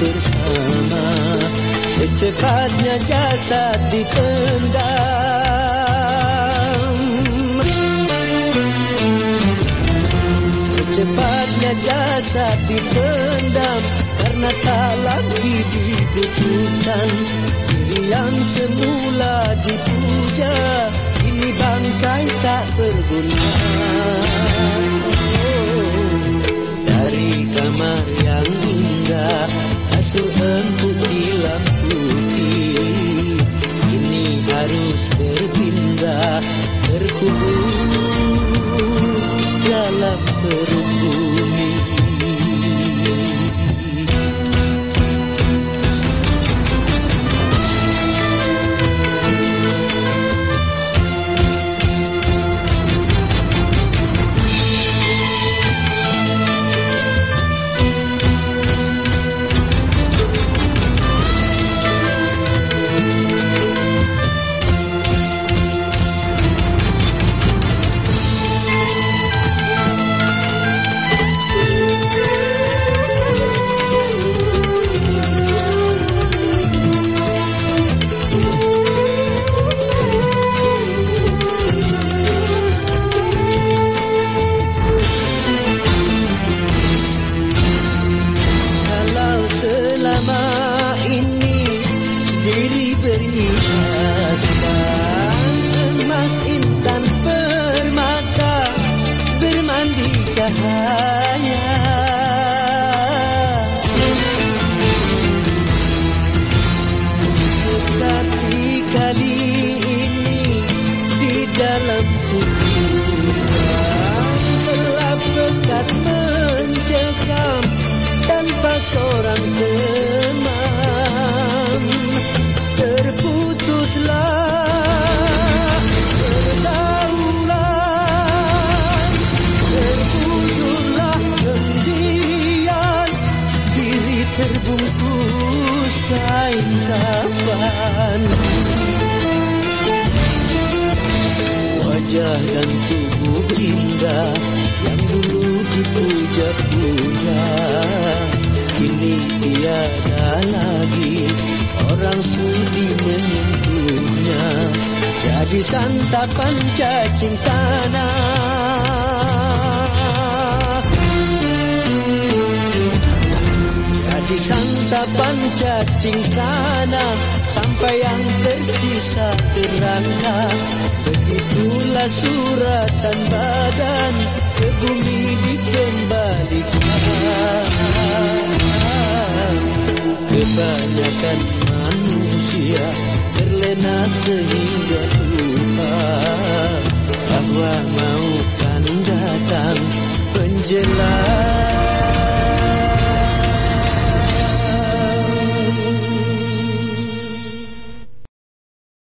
bersama. Secepatnya jasad dipendam. Secepatnya jasad dipendam karena tak lagi dibutuhkan yang semula dipuja dalam ber emas intan permata bermandi cahaya. Kafan wajah dan tubuh indah yang dulu dipuja-puja kini tiada lagi orang sudi menyentuhnya jadi santapan cacing tanah cacing tanah sampai yang tersisa terangka begitulah suratan badan ke bumi dikembalikan. Kebanyakan manusia terlena sehingga lupa. Bahwa mau kan datang penjelas